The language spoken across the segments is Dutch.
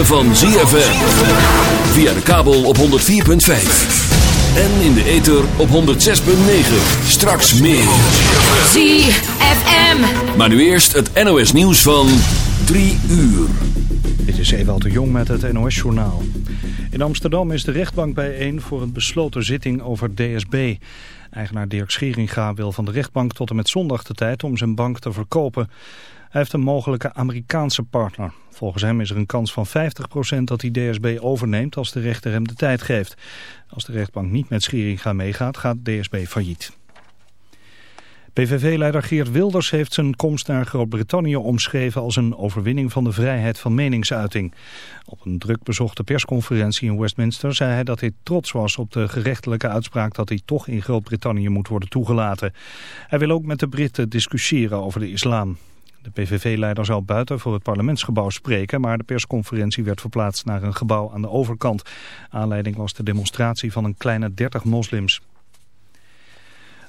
Ritme van ZFM. Via de kabel op 104.5. En in de ether op 106.9. Straks meer. ZFM. Maar nu eerst het NOS nieuws van 3 uur. Dit is Ewald de Jong met het NOS-journaal. In Amsterdam is de rechtbank bijeen voor een besloten zitting over DSB. Eigenaar Dirk Scheringa wil van de rechtbank tot en met zondag de tijd om zijn bank te verkopen. Hij heeft een mogelijke Amerikaanse partner. Volgens hem is er een kans van 50% dat hij DSB overneemt als de rechter hem de tijd geeft. Als de rechtbank niet met Scheringa meegaat, gaat DSB failliet. PVV-leider Geert Wilders heeft zijn komst naar Groot-Brittannië omschreven als een overwinning van de vrijheid van meningsuiting. Op een druk bezochte persconferentie in Westminster zei hij dat hij trots was op de gerechtelijke uitspraak dat hij toch in Groot-Brittannië moet worden toegelaten. Hij wil ook met de Britten discussiëren over de islam. De PVV-leider zou buiten voor het parlementsgebouw spreken, maar de persconferentie werd verplaatst naar een gebouw aan de overkant. Aanleiding was de demonstratie van een kleine 30 moslims.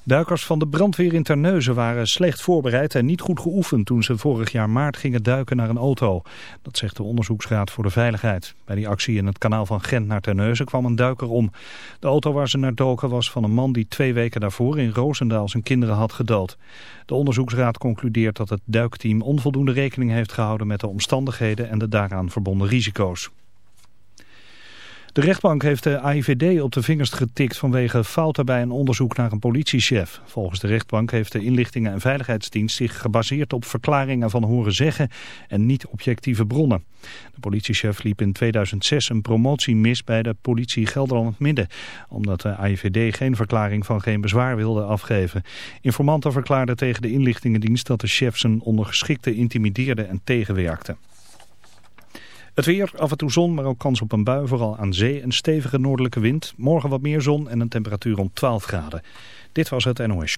Duikers van de brandweer in Terneuzen waren slecht voorbereid en niet goed geoefend toen ze vorig jaar maart gingen duiken naar een auto. Dat zegt de Onderzoeksraad voor de Veiligheid. Bij die actie in het kanaal van Gent naar Terneuzen kwam een duiker om. De auto waar ze naar doken was van een man die twee weken daarvoor in Roosendaal zijn kinderen had gedood. De Onderzoeksraad concludeert dat het duikteam onvoldoende rekening heeft gehouden met de omstandigheden en de daaraan verbonden risico's. De rechtbank heeft de AIVD op de vingers getikt vanwege fouten bij een onderzoek naar een politiechef. Volgens de rechtbank heeft de inlichtingen- en veiligheidsdienst zich gebaseerd op verklaringen van horen zeggen en niet objectieve bronnen. De politiechef liep in 2006 een promotie mis bij de politie Gelderland Midden, omdat de AIVD geen verklaring van geen bezwaar wilde afgeven. Informanten verklaarden tegen de inlichtingendienst dat de chef zijn ondergeschikte intimideerde en tegenwerkte. Het weer, af en toe zon, maar ook kans op een bui, vooral aan zee. Een stevige noordelijke wind. Morgen wat meer zon en een temperatuur rond 12 graden. Dit was het NOS.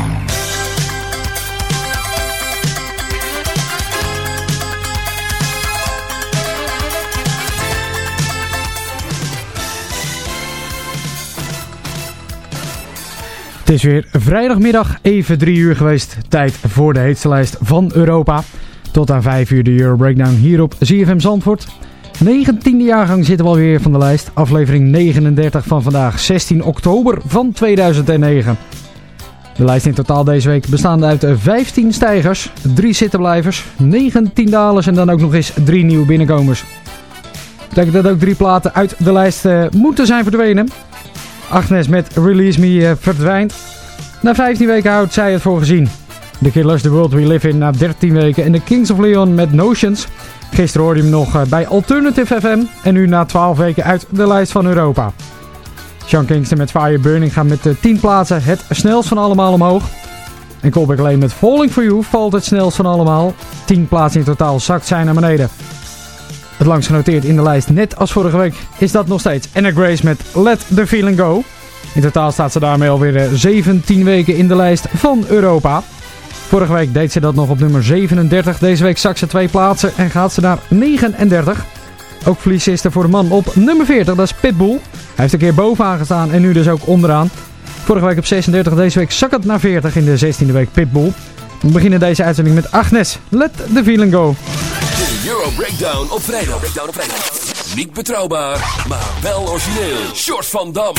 Het is weer vrijdagmiddag, even drie uur geweest. Tijd voor de heetste lijst van Europa. Tot aan 5 uur de Euro Breakdown hier op ZFM Zandvoort. 19e jaargang zitten we alweer van de lijst. Aflevering 39 van vandaag, 16 oktober van 2009. De lijst in totaal deze week bestaande uit 15 stijgers, 3 zittenblijvers, 19 dalers en dan ook nog eens 3 nieuwe binnenkomers. Betekent dat ook drie platen uit de lijst uh, moeten zijn verdwenen. Agnes met Release Me uh, verdwijnt. Na 15 weken houdt zij het voor gezien. The Killers, The World We Live In na 13 weken. En de Kings of Leon met Notions. Gisteren hoorde je hem nog uh, bij Alternative FM. En nu na 12 weken uit de lijst van Europa. Sean Kingston met Fire Burning gaat met uh, 10 plaatsen het snelst van allemaal omhoog. En Colbeck Lane met Falling For You valt het snelst van allemaal. 10 plaatsen in totaal zakt zij naar beneden. Het langst genoteerd in de lijst, net als vorige week, is dat nog steeds Anna Grace met Let The Feeling Go. In totaal staat ze daarmee alweer 17 weken in de lijst van Europa. Vorige week deed ze dat nog op nummer 37. Deze week zakt ze twee plaatsen en gaat ze naar 39. ook verliesiste voor de man op nummer 40, dat is Pitbull. Hij heeft een keer bovenaan gestaan en nu dus ook onderaan. Vorige week op 36, deze week zakkend naar 40 in de 16e week Pitbull. We beginnen deze uitzending met Agnes. Let the feeling go. Euro Breakdown op vrijdag. Breakdown op vrijdag. Niet betrouwbaar, maar wel origineel. Short van Dam.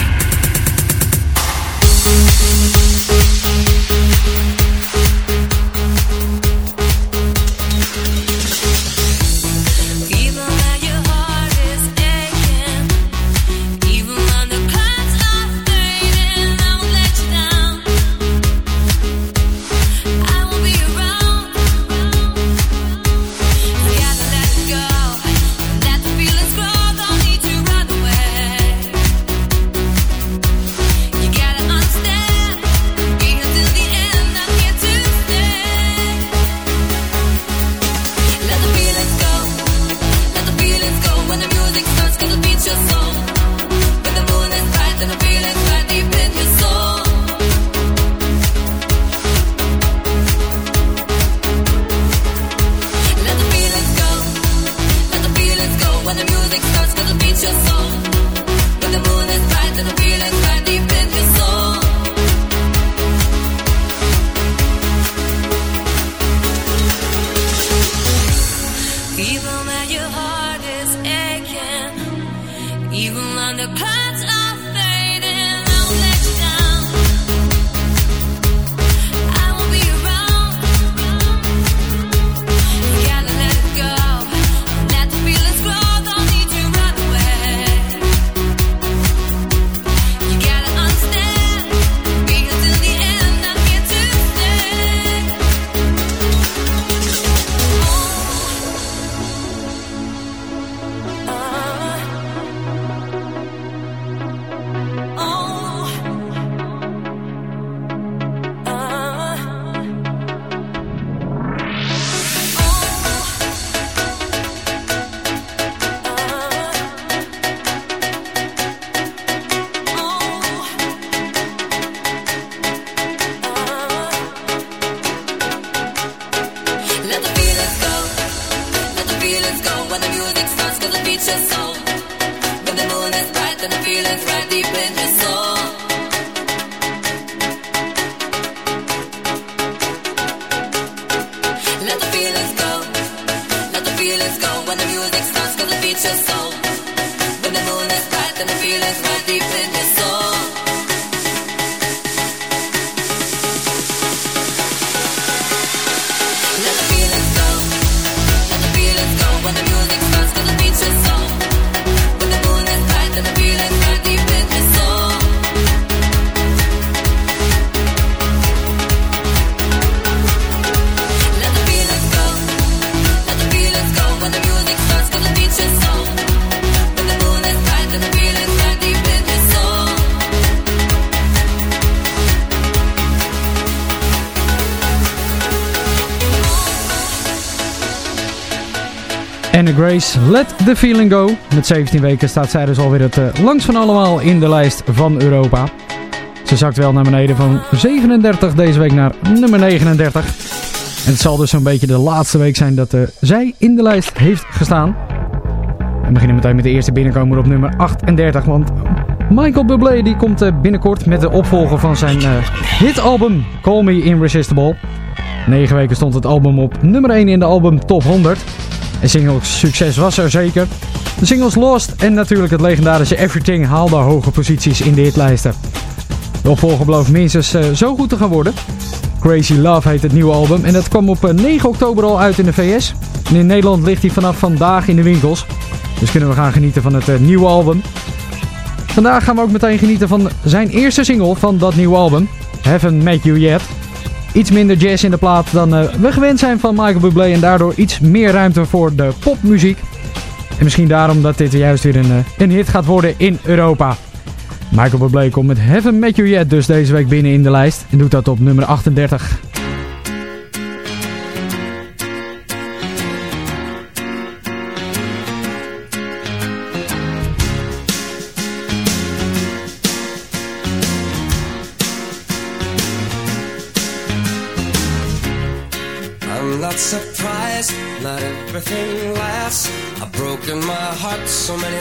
Anne Grace, Let the Feeling Go. Met 17 weken staat zij dus alweer het uh, langst van allemaal in de lijst van Europa. Ze zakt wel naar beneden van 37 deze week naar nummer 39. En het zal dus zo'n beetje de laatste week zijn dat uh, zij in de lijst heeft gestaan. We beginnen meteen met de eerste binnenkomer op nummer 38. Want Michael Bublé die komt uh, binnenkort met de opvolger van zijn hitalbum Call Me Irresistible. 9 weken stond het album op nummer 1 in de album Top 100. En singles succes was er zeker. De singles Lost en natuurlijk het legendarische Everything haalden hoge posities in de hitlijsten. De opvolger belooft minstens uh, zo goed te gaan worden. Crazy Love heet het nieuwe album en dat kwam op uh, 9 oktober al uit in de VS. En in Nederland ligt hij vanaf vandaag in de winkels. Dus kunnen we gaan genieten van het uh, nieuwe album. Vandaag gaan we ook meteen genieten van zijn eerste single van dat nieuwe album. Haven't Met You Yet. Iets minder jazz in de plaat dan uh, we gewend zijn van Michael Bublé en daardoor iets meer ruimte voor de popmuziek. En misschien daarom dat dit juist weer een, uh, een hit gaat worden in Europa. Michael Bublé komt met Haven't Met You Yet dus deze week binnen in de lijst en doet dat op nummer 38.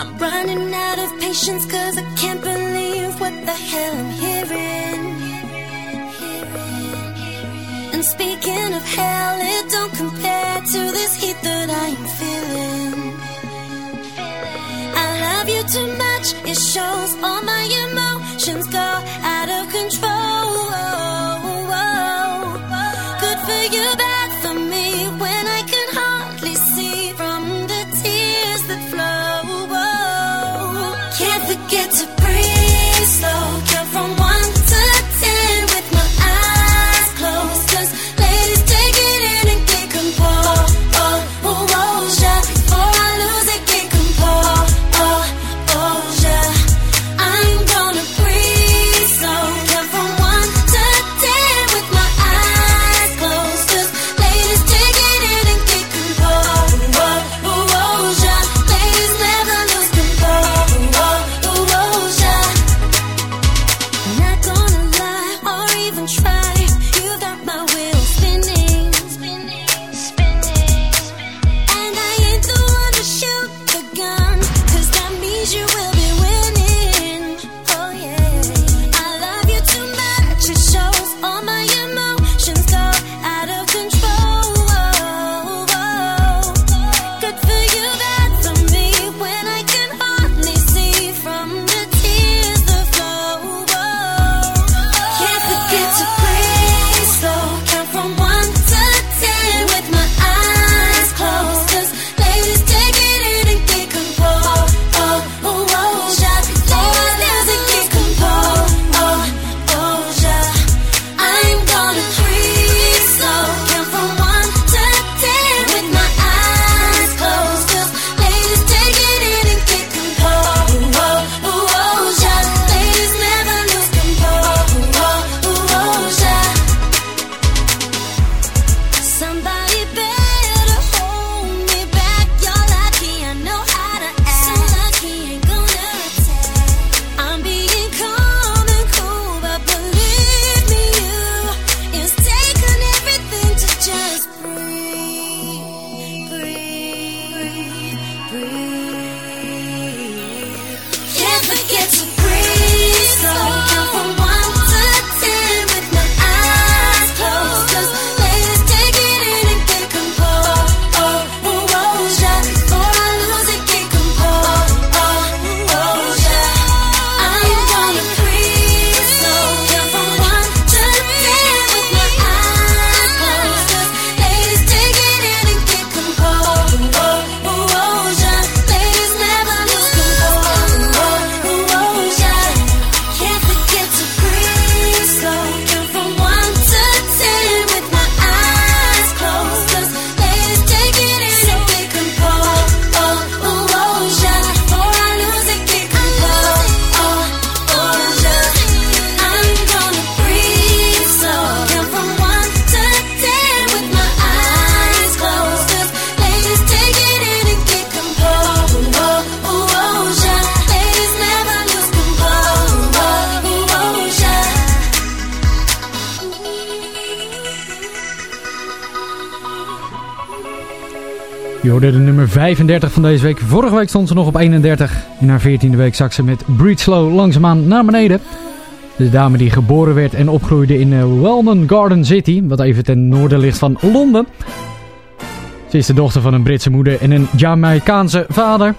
I'm running out of patience cause I can't believe what the hell I'm hearing. And speaking of hell, it don't compare to this heat that I am feeling. I love you too much, it shows all my Je de nummer 35 van deze week. Vorige week stond ze nog op 31. In haar 14e week zak ze met Breed Slow langzaamaan naar beneden. De dame die geboren werd en opgroeide in uh, Weldon Garden City, wat even ten noorden ligt van Londen. Ze is de dochter van een Britse moeder en een Jamaicaanse vader.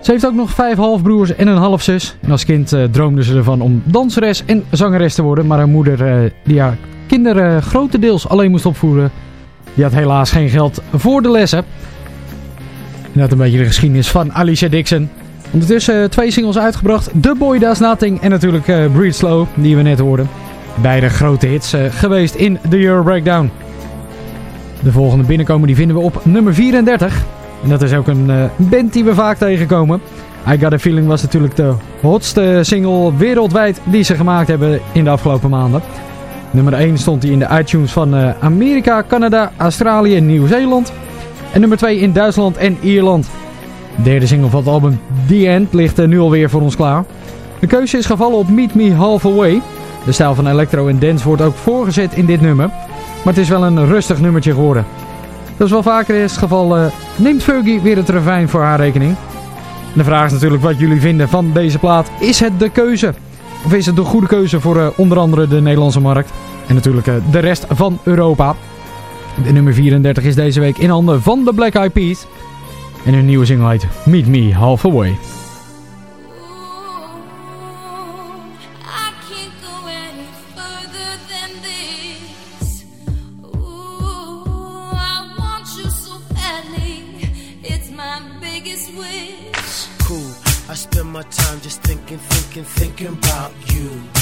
Ze heeft ook nog vijf halfbroers en een halfzus. En als kind uh, droomde ze ervan om danseres en zangeres te worden. Maar haar moeder, uh, die haar kinderen grotendeels alleen moest opvoeden, die had helaas geen geld voor de lessen. Dat een beetje de geschiedenis van Alicia Dixon. Ondertussen twee singles uitgebracht. The Boy Does Nothing en natuurlijk uh, Breathe Slow, die we net hoorden. Beide grote hits uh, geweest in de Euro Breakdown. De volgende binnenkomen die vinden we op nummer 34. En dat is ook een band die we vaak tegenkomen. I Got A Feeling was natuurlijk de hotste single wereldwijd die ze gemaakt hebben in de afgelopen maanden. Nummer 1 stond hij in de iTunes van Amerika, Canada, Australië en Nieuw-Zeeland. En nummer 2 in Duitsland en Ierland. De derde single van het album The End ligt nu alweer voor ons klaar. De keuze is gevallen op Meet Me Halfway. De stijl van electro en dance wordt ook voorgezet in dit nummer. Maar het is wel een rustig nummertje geworden. Dat is wel vaker het geval. Uh, neemt Fergie weer het refijn voor haar rekening. En de vraag is natuurlijk wat jullie vinden van deze plaat. Is het de keuze? Of is het de goede keuze voor uh, onder andere de Nederlandse markt? En natuurlijk de rest van Europa. De nummer 34 is deze week in handen van de Black Eyed Peas. En hun nieuwe single heet Meet Me Halfway. my time just thinking, thinking, thinking about you.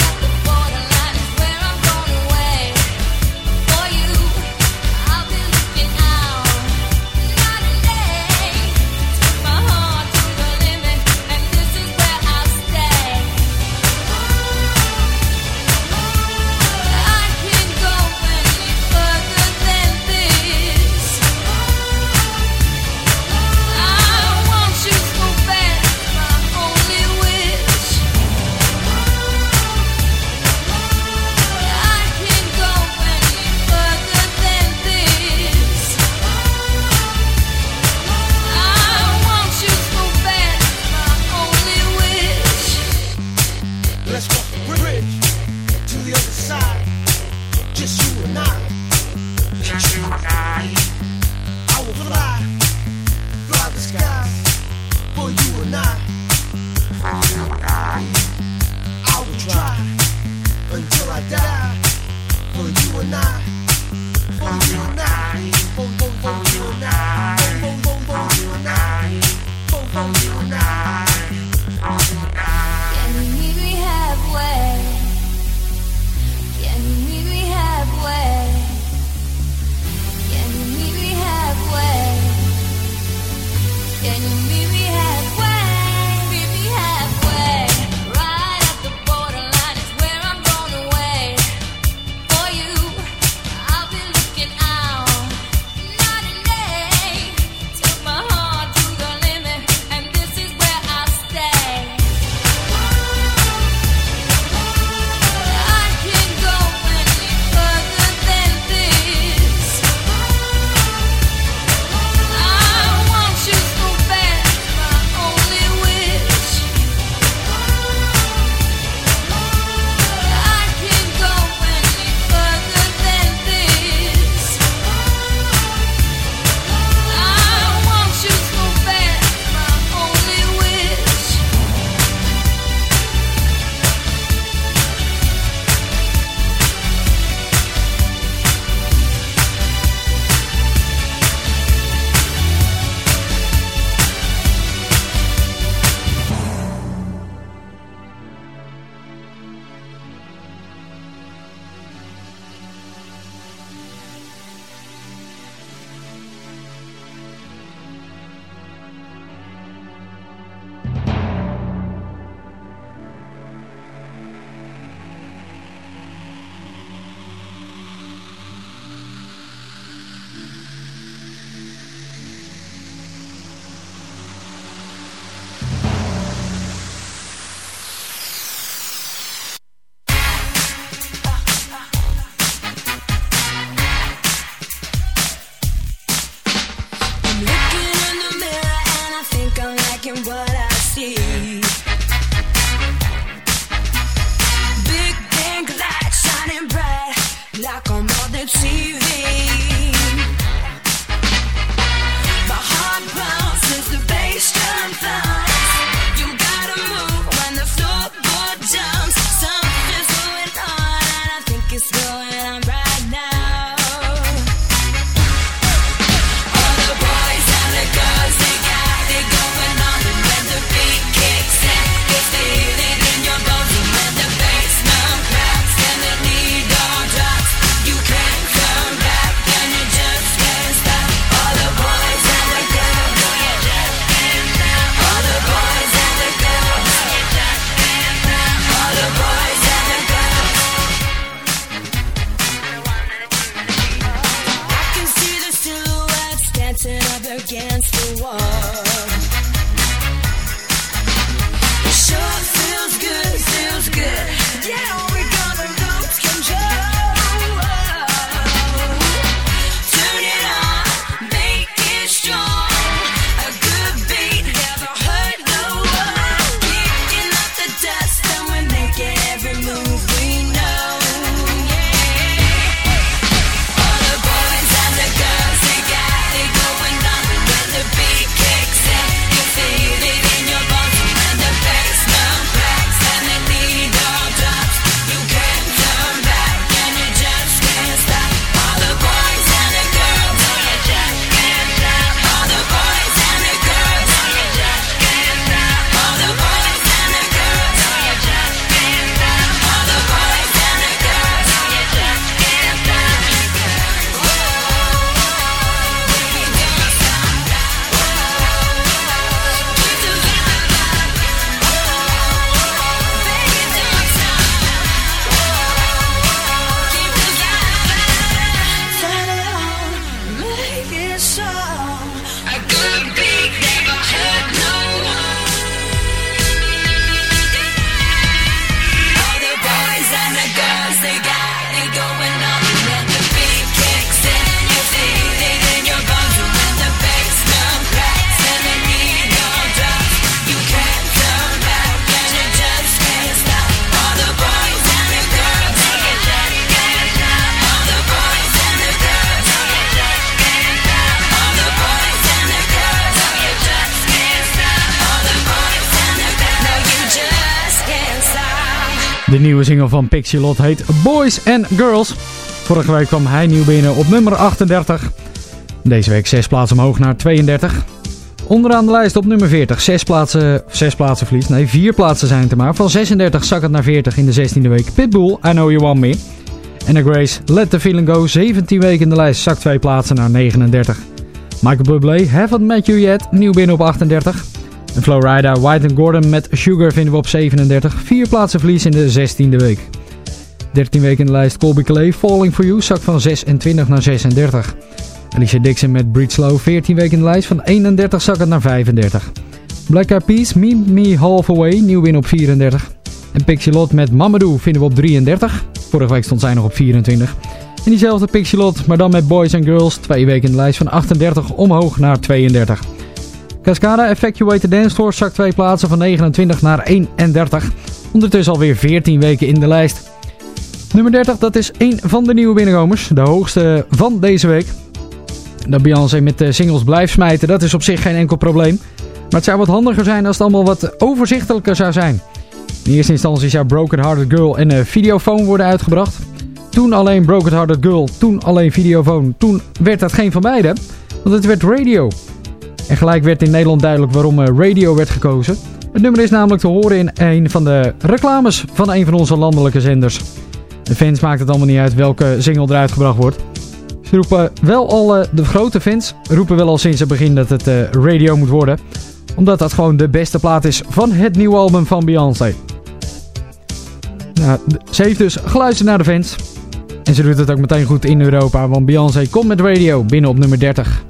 van Pixie heet Boys and Girls. Vorige week kwam hij nieuw binnen op nummer 38. Deze week 6 plaatsen omhoog naar 32. Onderaan de lijst op nummer 40. 6 plaatsen, 6 plaatsen verlies. Nee, 4 plaatsen zijn het er maar. Van 36 zak het naar 40 in de 16e week. Pitbull, I Know You Want Me. Anna Grace, Let The Feeling Go. 17 weken in de lijst. Zak 2 plaatsen naar 39. Michael Bublé, Haven't Met You Yet. Nieuw binnen op 38. En Flowrider, White Gordon met Sugar vinden we op 37. 4 plaatsen verlies in de 16e week. 13 weken in de lijst Colby Clay, Falling For You, zak van 26 naar 36. Alicia Dixon met Breed Slow, 14 weken in de lijst, van 31 zak het naar 35. Black Eyed Peas, Meet Me Half Away, nieuw win op 34. En Pixie Lot met Mamadou vinden we op 33. Vorige week stond zij nog op 24. En diezelfde Pixie Lot, maar dan met Boys and Girls, twee weken in de lijst, van 38 omhoog naar 32. Cascada Effectuate Dance Floor zakt twee plaatsen van 29 naar 31. Ondertussen alweer 14 weken in de lijst. Nummer 30, dat is één van de nieuwe binnenkomers. De hoogste van deze week. Dat Beyoncé met de singles blijft smijten, dat is op zich geen enkel probleem. Maar het zou wat handiger zijn als het allemaal wat overzichtelijker zou zijn. In eerste instantie zou Broken Hearted Girl en een videofoon worden uitgebracht. Toen alleen Broken Hearted Girl, toen alleen videofoon. Toen werd dat geen van beide, want het werd radio. En gelijk werd in Nederland duidelijk waarom eh, radio werd gekozen. Het nummer is namelijk te horen in een van de reclames van een van onze landelijke zenders. De fans maakt het allemaal niet uit welke single eruit gebracht wordt. Ze roepen wel al, de grote fans roepen wel al sinds het begin dat het eh, radio moet worden. Omdat dat gewoon de beste plaat is van het nieuwe album van Beyoncé. Nou, ze heeft dus geluisterd naar de fans. En ze doet het ook meteen goed in Europa, want Beyoncé komt met radio binnen op nummer 30.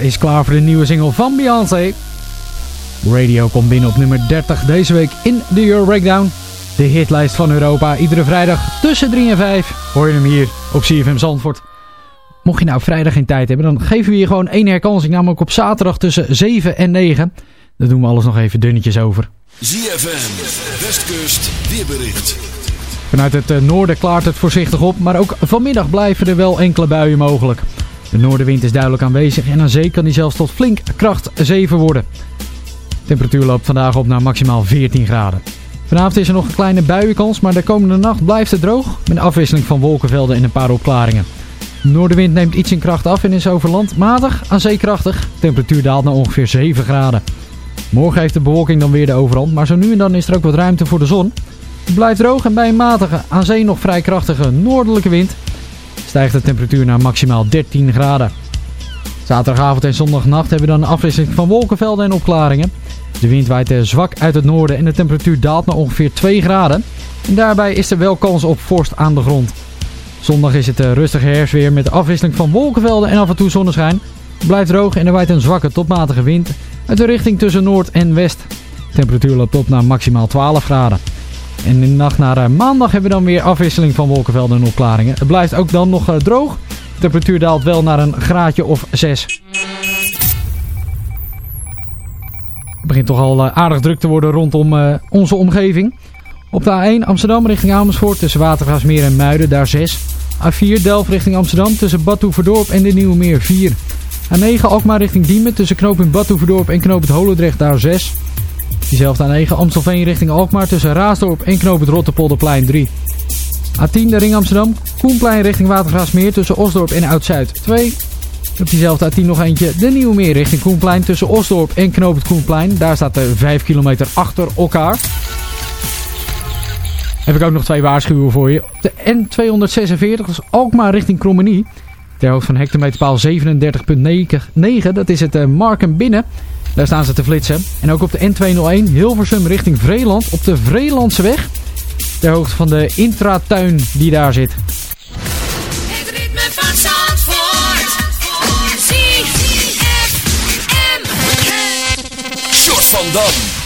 Is klaar voor de nieuwe single van Beyoncé. Radio komt binnen op nummer 30 deze week in de Euro Breakdown. De hitlijst van Europa. Iedere vrijdag tussen 3 en 5 hoor je hem hier op CFM Zandvoort. Mocht je nou vrijdag geen tijd hebben, dan geven we je gewoon één herkansing. Namelijk op zaterdag tussen 7 en 9. Daar doen we alles nog even dunnetjes over. ZFM, Westkust, weerbericht. Vanuit het eh, noorden klaart het voorzichtig op, maar ook vanmiddag blijven er wel enkele buien mogelijk. De noordenwind is duidelijk aanwezig en aan zee kan die zelfs tot flink kracht 7 worden. De temperatuur loopt vandaag op naar maximaal 14 graden. Vanavond is er nog een kleine buienkans, maar de komende nacht blijft het droog met afwisseling van wolkenvelden en een paar opklaringen. De noordenwind neemt iets in kracht af en is over land matig aan zee krachtig. De temperatuur daalt naar ongeveer 7 graden. Morgen heeft de bewolking dan weer de overhand, maar zo nu en dan is er ook wat ruimte voor de zon. Het blijft droog en bij een matige, aan zee nog vrij krachtige noordelijke wind stijgt de temperatuur naar maximaal 13 graden. Zaterdagavond en zondagnacht hebben we dan een afwisseling van wolkenvelden en opklaringen. De wind waait zwak uit het noorden en de temperatuur daalt naar ongeveer 2 graden. En daarbij is er wel kans op vorst aan de grond. Zondag is het eh, rustige herfstweer met de afwisseling van wolkenvelden en af en toe zonneschijn. Het blijft droog en er waait een zwakke tot matige wind uit de richting tussen noord en west. De temperatuur loopt op naar maximaal 12 graden. En in de nacht naar eh, maandag hebben we dan weer afwisseling van wolkenvelden en opklaringen. Het blijft ook dan nog eh, droog. De temperatuur daalt wel naar een graadje of 6. Het begint toch al eh, aardig druk te worden rondom onze omgeving. Op de A1 Amsterdam richting Amersfoort tussen Watergraafsmeer en Muiden, daar 6. A4 Delft richting Amsterdam tussen Badhoevedorp en de Nieuwe Meer 4. A9 Alkmaar richting Diemen tussen knooppunt Badhoevedorp en knooppunt Holendrecht, daar 6. Diezelfde A9 Amstelveen richting Alkmaar tussen Raasdorp en knooppunt Rotterpolderplein 3. A10 de ring Amsterdam, Koenplein richting Watergraafsmeer tussen Osdorp en Oud-Zuid 2. Op diezelfde A10 nog eentje, de Nieuwe Meer richting Koenplein tussen Osdorp en knooppunt Koenplein. Daar staat er 5 kilometer achter elkaar. Heb ik ook nog twee waarschuwen voor je. Op de N246, dat is Alkmaar richting Krommenie. Ter hoogte van hectometerpaal 37.9, dat is het uh, Marken binnen. Daar staan ze te flitsen. En ook op de N201 Hilversum richting Vreeland op de Vreelandse weg. Ter hoogte van de intratuin die daar zit. Het ritme van Zandvoort. Short van Dam.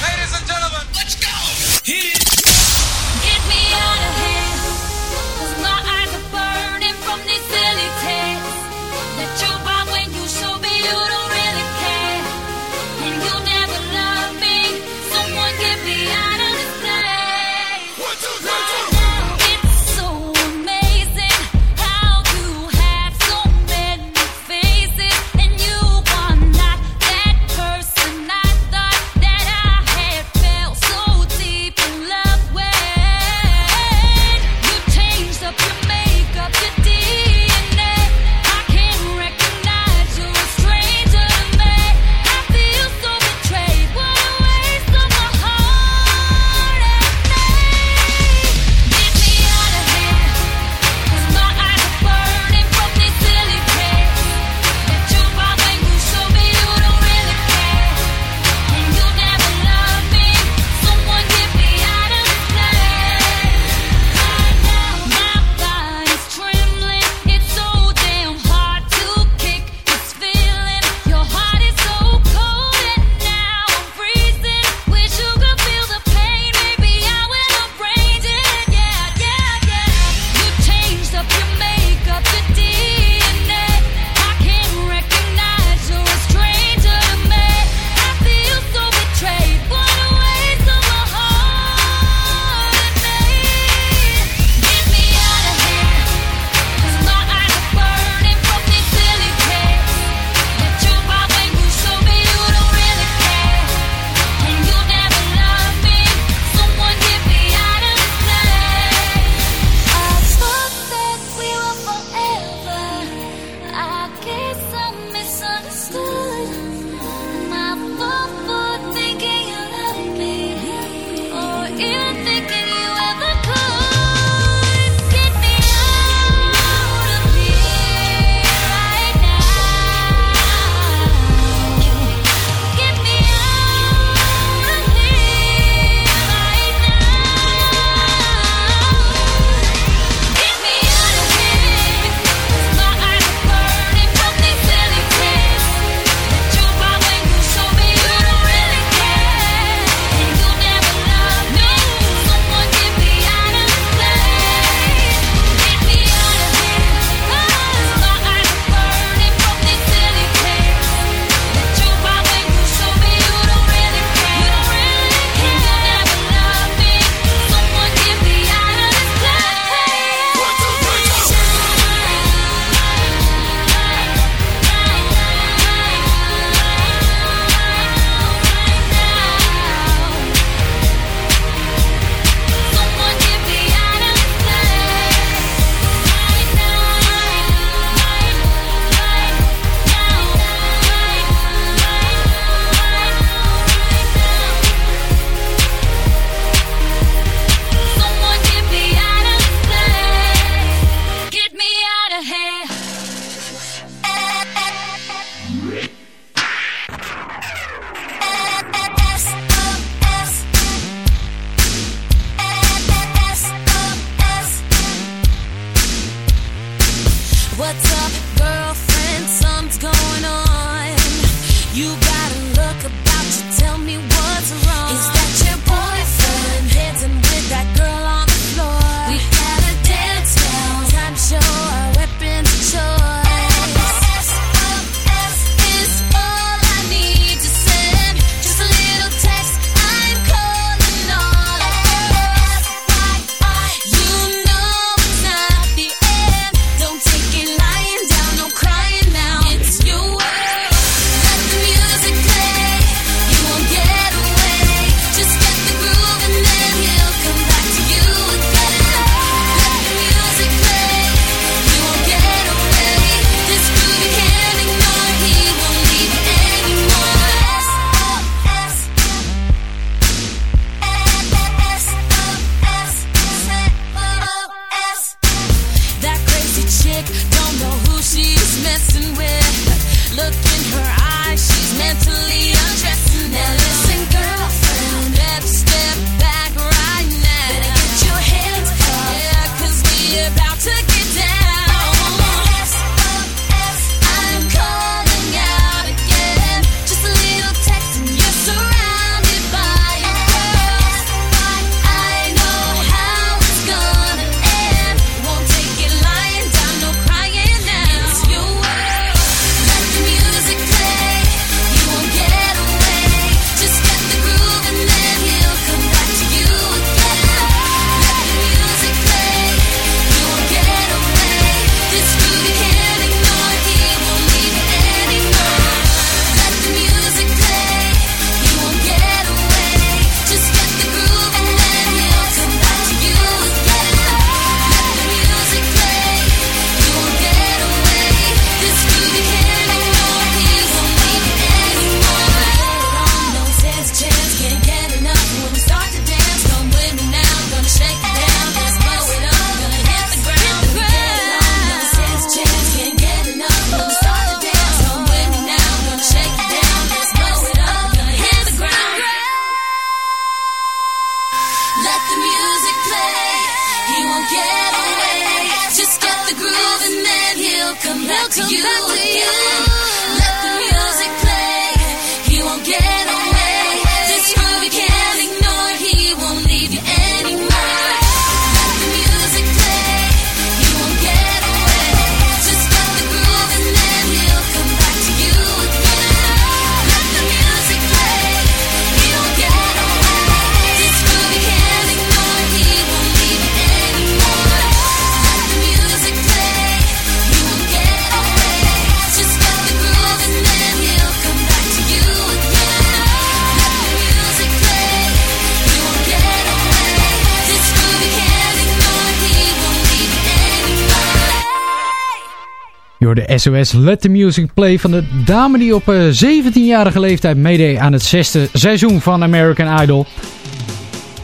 SOS Let the Music Play van de dame die op eh, 17-jarige leeftijd meedeed aan het zesde seizoen van American Idol.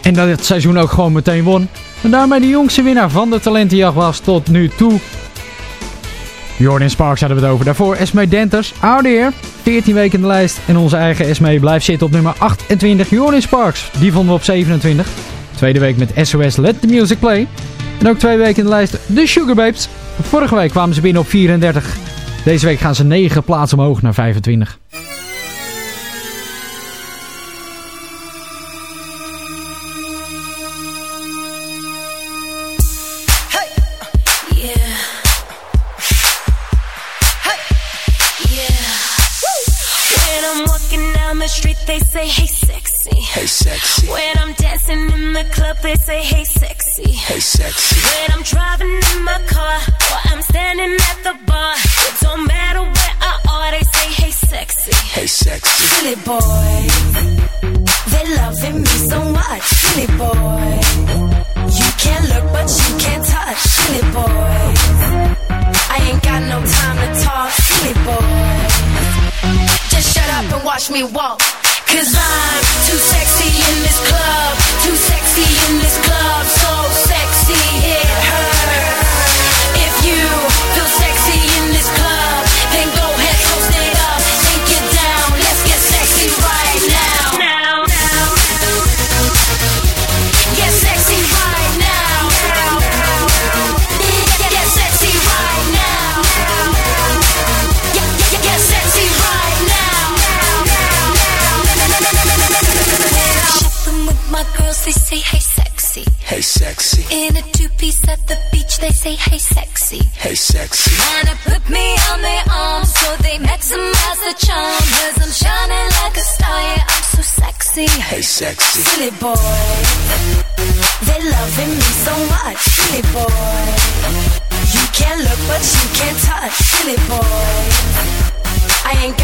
En dat het seizoen ook gewoon meteen won. En daarmee de jongste winnaar van de talentenjacht was tot nu toe. Jordan Sparks hadden we het over. Daarvoor Esme Denters, Oudeer, 14 weken in de lijst. En onze eigen Esme blijft zitten op nummer 28. Jordan Sparks, die vonden we op 27. Tweede week met SOS Let the Music Play. En ook twee weken in de lijst De Sugar Babes. Vorige week kwamen ze binnen op 34. Deze week gaan ze 9 plaatsen omhoog naar 25.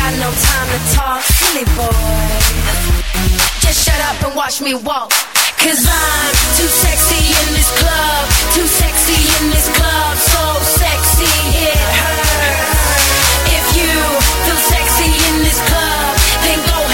got no time to talk, silly boy. Just shut up and watch me walk. Cause I'm too sexy in this club, too sexy in this club, so sexy it hurts. If you feel sexy in this club, then go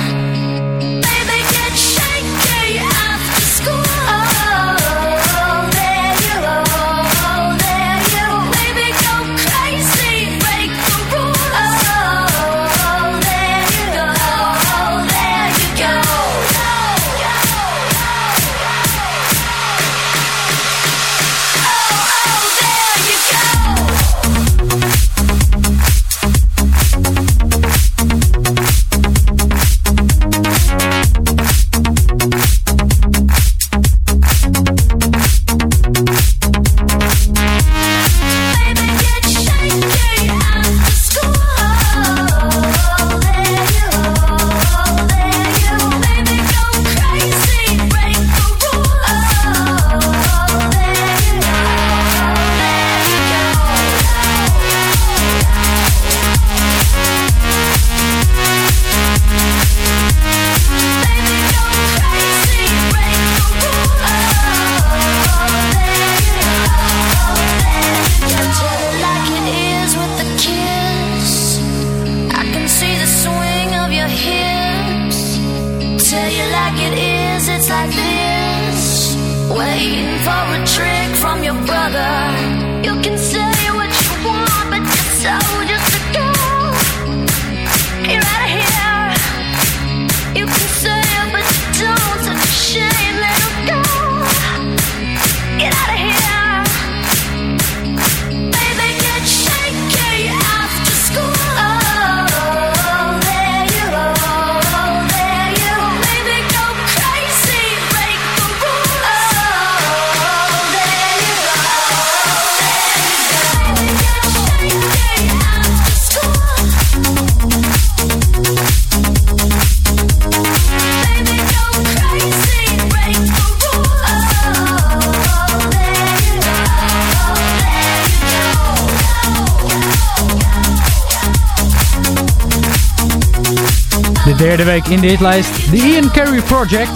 De derde week in de hitlijst. De Ian Carey Project.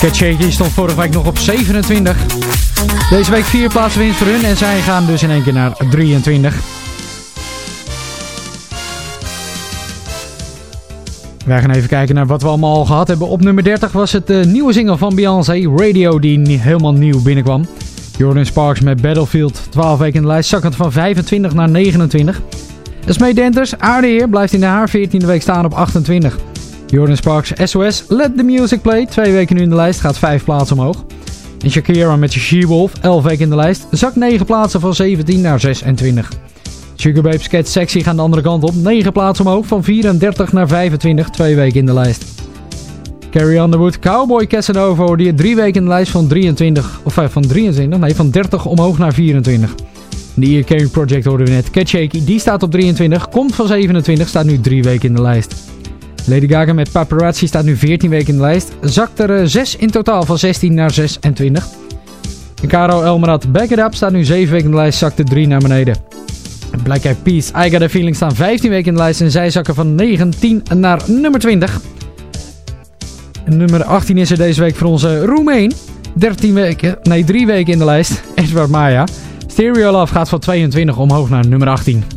Cat Shaky stond vorige week nog op 27. Deze week vier plaatsen winst voor hun. En zij gaan dus in één keer naar 23. Wij gaan even kijken naar wat we allemaal al gehad hebben. Op nummer 30 was het de nieuwe single van Beyoncé, Radio, die helemaal nieuw binnenkwam. Jordan Sparks met Battlefield, 12 weken in de lijst, zakkend van 25 naar 29. Esmee Denters, Aarde Heer, blijft in de haar 14e week staan op 28. Jordan Sparks, SOS, Let the Music Play, twee weken nu in de lijst, gaat 5 plaatsen omhoog. En Shakira met She-Wolf, 11 weken in de lijst, zakt 9 plaatsen van 17 naar 26. Sugar Babes Cat Sexy gaan de andere kant op, 9 plaatsen omhoog, van 34 naar 25, twee weken in de lijst. Carrie Underwood, Cowboy Casanova, die 3 weken in de lijst van 23, of eh, van 23, nee van 30 omhoog naar 24. De Ear Carry Project hoorden we net. Cat Shaky, die staat op 23, komt van 27, staat nu 3 weken in de lijst. Lady Gaga met Paparazzi staat nu 14 weken in de lijst. Zakt er 6 in totaal van 16 naar 26. En Caro Elmerat Back It Up staat nu 7 weken in de lijst, zakt er 3 naar beneden. Black Eyed Peas, I Got A Feeling staan 15 weken in de lijst en zij zakken van 19 naar nummer 20. En nummer 18 is er deze week voor onze Roemeen. 13 weken, nee 3 weken in de lijst. Edward Maya. Stereo Love gaat van 22 omhoog naar nummer 18.